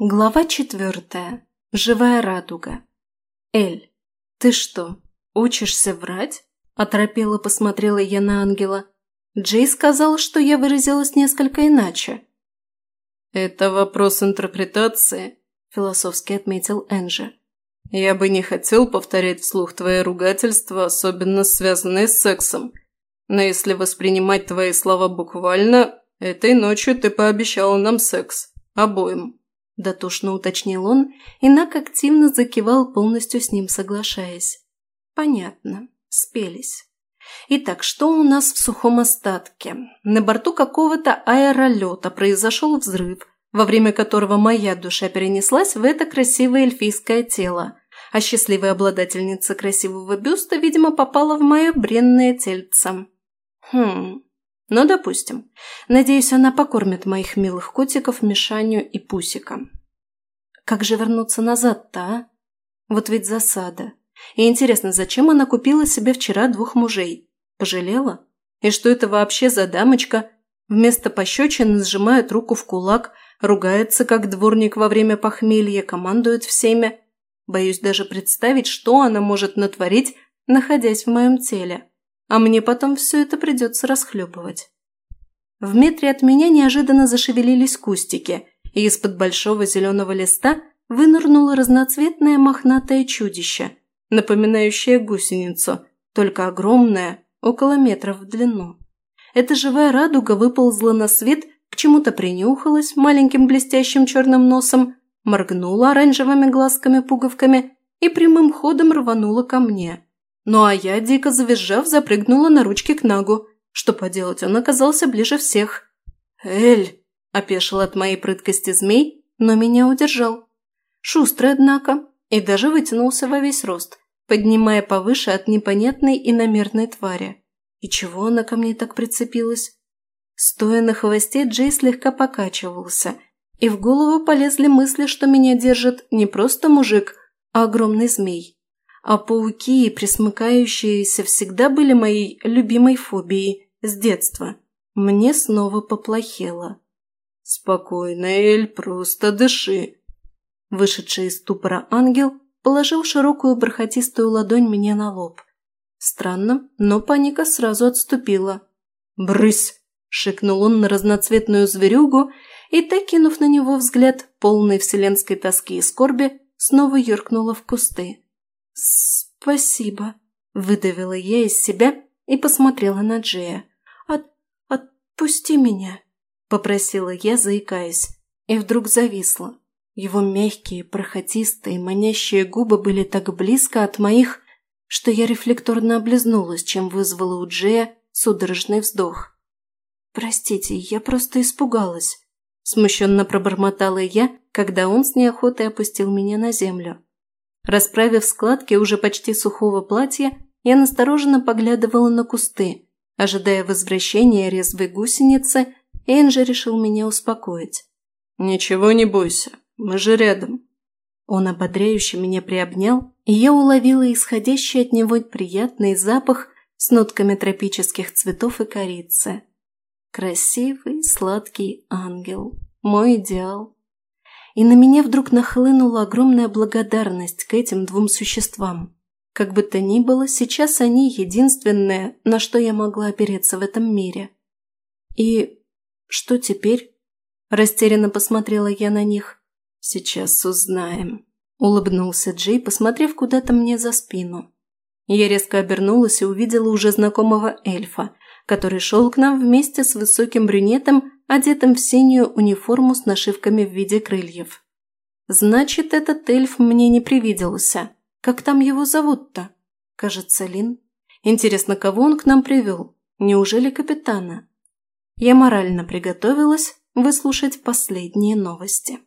Глава четвертая. Живая радуга. Эль, ты что, учишься врать? Оторопела посмотрела я на ангела. Джей сказал, что я выразилась несколько иначе. Это вопрос интерпретации, философски отметил Энджи. Я бы не хотел повторять вслух твои ругательства, особенно связанные с сексом. Но если воспринимать твои слова буквально, этой ночью ты пообещала нам секс. Обоим. Дотошно уточнил он, Инак активно закивал, полностью с ним соглашаясь. Понятно, спелись. Итак, что у нас в сухом остатке? На борту какого-то аэролета произошел взрыв, во время которого моя душа перенеслась в это красивое эльфийское тело, а счастливая обладательница красивого бюста, видимо, попала в мое бренное тельце. Хм, но допустим. Надеюсь, она покормит моих милых котиков Мишаню и Пусика. Как же вернуться назад-то, а? Вот ведь засада. И интересно, зачем она купила себе вчера двух мужей? Пожалела? И что это вообще за дамочка? Вместо пощечины сжимает руку в кулак, ругается, как дворник во время похмелья, командует всеми. Боюсь даже представить, что она может натворить, находясь в моем теле а мне потом все это придется расхлебывать. В метре от меня неожиданно зашевелились кустики, и из-под большого зеленого листа вынырнуло разноцветное мохнатое чудище, напоминающее гусеницу, только огромное, около метра в длину. Эта живая радуга выползла на свет, к чему-то принюхалась маленьким блестящим черным носом, моргнула оранжевыми глазками-пуговками и прямым ходом рванула ко мне. Ну а я, дико завизжав, запрыгнула на ручки к Нагу. Что поделать, он оказался ближе всех. «Эль!» – опешил от моей прыткости змей, но меня удержал. Шустрый, однако, и даже вытянулся во весь рост, поднимая повыше от непонятной и иномерной твари. И чего она ко мне так прицепилась? Стоя на хвосте, Джей слегка покачивался, и в голову полезли мысли, что меня держит не просто мужик, а огромный змей. Опауки а и присмыкающиеся всегда были моей любимой фобией с детства. Мне снова поплохело. «Спокойно, Эль, просто дыши!» Вышедший из ступора ангел положил широкую бархатистую ладонь мне на лоб. Странно, но паника сразу отступила. «Брысь!» – шикнул он на разноцветную зверюгу и, так кинув на него взгляд, полный вселенской тоски и скорби, снова юркнула в кусты. «Спасибо», — выдавила я из себя и посмотрела на Джея. «От... отпусти меня», — попросила я, заикаясь, и вдруг зависла. Его мягкие, прохотистые, манящие губы были так близко от моих, что я рефлекторно облизнулась, чем вызвала у Джея судорожный вздох. «Простите, я просто испугалась», – смущенно пробормотала я, когда он с неохотой опустил меня на землю расправив складки, уже почти сухого платья, я настороженно поглядывала на кусты, ожидая возвращения резвой гусеницы, Энджи решил меня успокоить. «Ничего не бойся, мы же рядом». Он ободряюще меня приобнял, и я уловила исходящий от него приятный запах с нотками тропических цветов и корицы. Красивый, сладкий ангел. Мой идеал и на меня вдруг нахлынула огромная благодарность к этим двум существам. Как бы то ни было, сейчас они единственное, на что я могла опереться в этом мире. И что теперь? Растерянно посмотрела я на них. Сейчас узнаем. Улыбнулся Джей, посмотрев куда-то мне за спину. Я резко обернулась и увидела уже знакомого эльфа, который шел к нам вместе с высоким брюнетом одетым в синюю униформу с нашивками в виде крыльев. Значит, этот эльф мне не привиделся. Как там его зовут-то? Кажется, Лин. Интересно, кого он к нам привел? Неужели капитана? Я морально приготовилась выслушать последние новости.